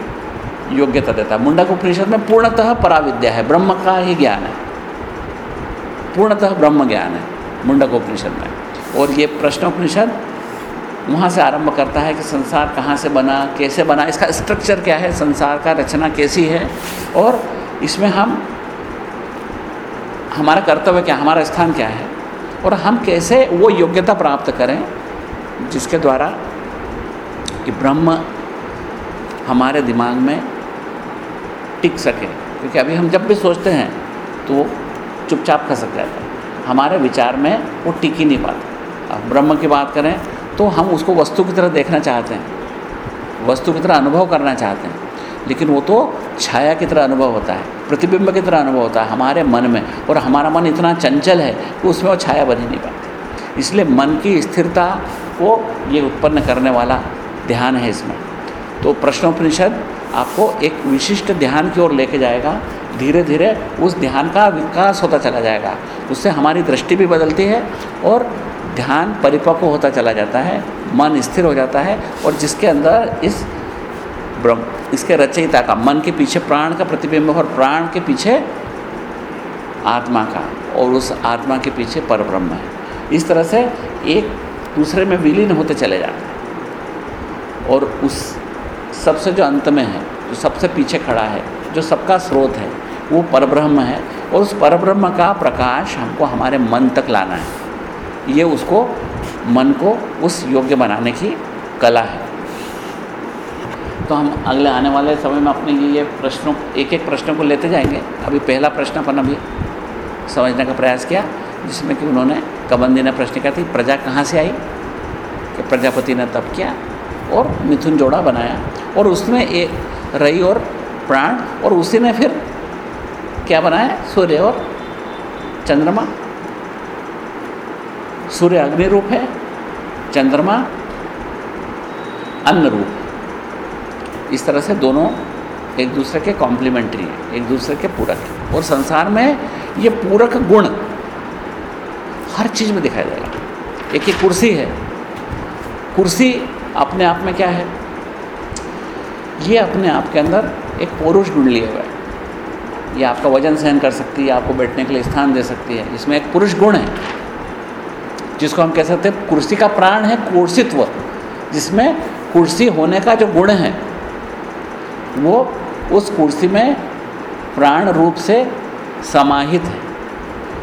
योग्यता देता है। मुंडक उपनिषद में पूर्णतः पराविद्या है, ब्रह्म का ही ज्ञान है। पूर्णतः ब्रह्म ज्ञान है। मुंडक उपनिषद में। और ये प्रश्नोपनिषद वहाँ से आरंभ करता है कि संसार कहाँ से बना, कैसे बना, इसका स्ट्रक्चर क्या है, संसार का रचना कैसी है, और इसमें हम, हमारा कर्तव्य क्या, हमारा स्थान क्या है, और हम कैसे वो योग्यता प्राप्त करें, जिसके द्वारा कि ब्रह्म हमारे दिमाग में टिक सके। क्योंकि अभी हम जब भी सोचते हैं तो वो चुपचाप खसक जाता है। हमारे विचार में वो टिक ही नहीं पाता। अब ब्रह्म की बात करें तो हम उसको वस्तु की तरह देखना चाहते हैं। वस्तु की तरह अनुभव करना चाहते हैं। लेकिन वो तो छाया की तरह अनुभव होता है, प्रतिबिंब की तरह अनुभव होता है हमारे मन में। और हमारा मन इतना चंचल है कि उसमें वो छाया बन ही नहीं पाती। इसलिए मन की स्थिरता को ये उत्पन्न करने वाला ध्यान है इसमें। तो प्रश्नोपनिषद आपको एक विशिष्ट ध्यान की ओर लेके जाएगा। धीरे धीरे उस ध्यान का विकास होता चला जाएगा। उससे हमारी दृष्टि भी बदलती है और ध्यान परिपक्व होता चला जाता है, मन स्थिर हो जाता है और जिसके अंदर इस ब्रह्म, इसके रचयिता का, मन के पीछे प्राण का प्रतिबिंब और प्राण के पीछे आत्मा का और उस आत्मा के पीछे पर ब्रह्म है। इस तरह से एक दूसरे में विलीन होते चले जाते हैं और उस सबसे जो अंत में है, जो सबसे पीछे खड़ा है, जो सबका स्रोत है, वो परब्रह्म है। और उस परब्रह्म का प्रकाश हमको हमारे मन तक लाना है। ये उसको, मन को उस योग्य बनाने की कला है। तो हम अगले आने वाले समय में अपने ये प्रश्नों एक एक प्रश्नों को लेते जाएँगे। अभी पहला प्रश्न अपन अभी समझने का प्रयास किया, जिसमें कि उन्होंने कबंदी ने प्रश्न किया थी, प्रजा कहाँ से आई? कि प्रजापति ने तप किया और मिथुन जोड़ा बनाया। और उसमें एक रई और प्राण, और उसी ने फिर क्या बनाया? सूर्य और चंद्रमा। सूर्य अग्नि रूप है, चंद्रमा अन्न रूप है। इस तरह से दोनों एक दूसरे के कॉम्प्लीमेंट्री हैं, एक दूसरे के पूरक हैं। और संसार में ये पूरक गुण हर चीज़ में दिखाई देगा। एक एक कुर्सी है। कुर्सी अपने आप में क्या है? ये अपने आप के अंदर एक पुरुष गुण लिए हुआ है। ये आपका वज़न सहन कर सकती है, आपको बैठने के लिए स्थान दे सकती है। इसमें एक पुरुष गुण है, जिसको हम कह सकते हैं कुर्सी का प्राण है कुर्सित्व, जिसमें कुर्सी होने का जो गुण है, वो उस कुर्सी में प्राण रूप से समाहित है।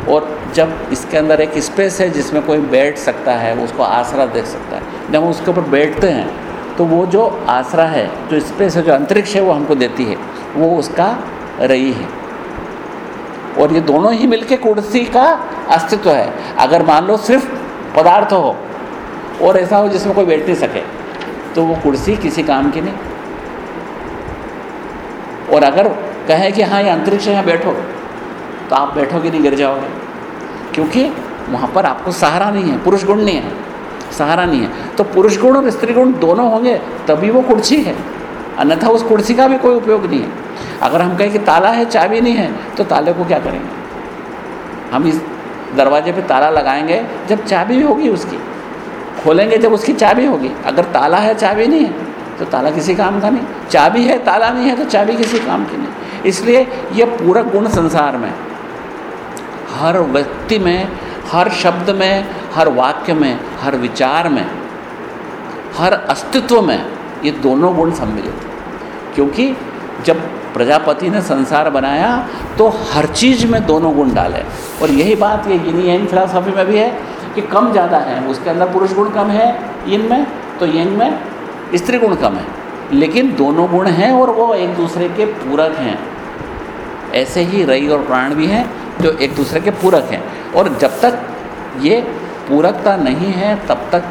और जब इसके अंदर एक स्पेस है, जिसमें कोई बैठ सकता है उसको आसरा दे सकता है। जब हम उसके ऊपर बैठते हैं तो वो जो आसरा है, जो स्पेस है, जो अंतरिक्ष है, वो हमको देती है, वो उसका रई है। और ये दोनों ही मिलके कुर्सी का अस्तित्व है। अगर मान लो सिर्फ़ पदार्थ हो और ऐसा हो जिसमें कोई बैठ नहीं सके तो वो कुर्सी किसी काम की नहीं। और अगर कहें कि हाँ ये अंतरिक्ष यहाँ बैठो तो आप बैठोगे नहीं, गिर जाओगे। क्योंकि वहाँ पर आपको सहारा नहीं है, पुरुष गुण नहीं है, सहारा नहीं है। तो पुरुष गुण और स्त्री गुण दोनों होंगे, तभी वो कुर्सी है। अन्यथा उस कुर्सी का भी कोई उपयोग नहीं है। अगर हम कहें कि ताला है, चाबी नहीं है तो ताले को क्या करेंगे? हम इस दरवाजे पे ताला लगाएँगे, जब चाबी होगी उसकी, खोलेंगे जब उसकी चाबी होगी। अगर ताला है, चाबी नहीं है तो ताला किसी काम का नहीं। चाबी है, ताला नहीं है तो चाबी किसी काम की नहीं। इसलिए यह पूरा गुण संसार में, हर व्यक्ति में, हर शब्द में, हर वाक्य में, हर विचार में, हर अस्तित्व में ये दोनों गुण सम्मिलित क्योंकि जब प्रजापति ने संसार बनाया तो हर चीज़ में दोनों गुण डाले। और यही बात ये यिन यंग फिलासफी में भी है कि कम ज़्यादा है, उसके अंदर पुरुष गुण कम है इन में तो यंग में स्त्री गुण कम है। लेकिन दोनों गुण हैं और वो एक दूसरे के पूरक हैं। ऐसे ही रई और प्राण भी हैं जो एक दूसरे के पूरक हैं। और जब तक ये पूरकता नहीं है, तब तक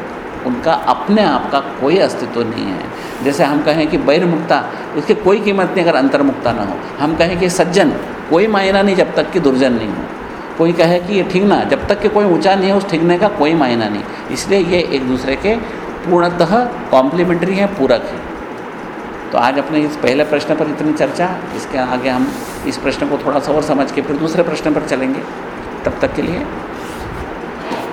उनका अपने आप का कोई अस्तित्व नहीं है। जैसे हम कहें कि बहिर्मुक्ता, उसकी कोई कीमत नहीं अगर अंतर्मुक्ता ना हो। हम कहें कि सज्जन, कोई मायना नहीं जब तक कि दुर्जन नहीं हो। कोई कहे कि ये ठीकना जब तक कि कोई ऊँचा नहीं है, उस ठीकने का कोई मायना नहीं। इसलिए ये एक दूसरे के पूर्णतः कॉम्प्लीमेंट्री हैं, पूरक हैं। तो आज अपने इस पहले प्रश्न पर इतनी चर्चा, इसके आगे हम इस प्रश्न को थोड़ा सा और समझ के फिर दूसरे प्रश्न पर चलेंगे। तब तक के लिए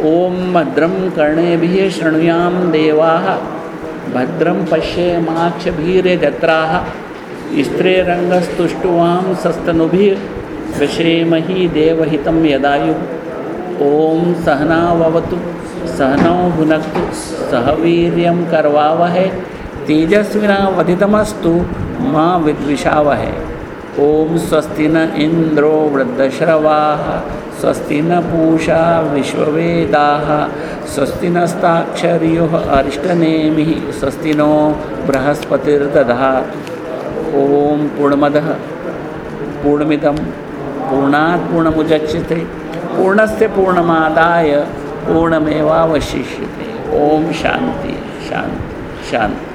ओम भद्रं कर्णेभिः शृणुयाम देवाः, भद्रं पश्येमाक्षभिर्यजत्राः स्त्रीरङ्गस्तुष्टुवां सस्तनुभिः विश्रेमहि देवहितं यदायुः। ॐ सहनावतु सहनौ भुनक्तु, सह वीर्यं करवावहै तेजस्विनावधितमस्तु मा विद्विषावहै। ॐ स्वस्ति न इन्द्रो वृद्धश्रवाः। स्वस्ति न पूषा विश्ववेदाः। स्वस्ति नस्ताक्षर्युः अरिष्टनेमिः। स्वस्ति नो बृहस्पतिर्दधात् ओम पूर्णमद। पूर्णमिदम पूर्णात् पूर्णमुदच्यते पूर्णस्य पूर्णमादाय पूर्णमेवावशिष्यते। ओम शांति शांति शांति